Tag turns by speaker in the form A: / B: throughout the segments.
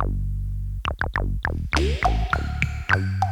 A: Thank you.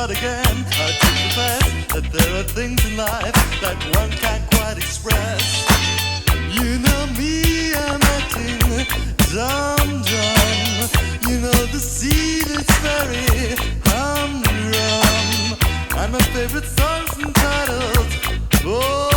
A: but again, I do confess that there are things in life that one can't quite express. You know me, I'm acting dumb, dumb. You know the scene is very humdrum, and my favorite songs entitled. Oh,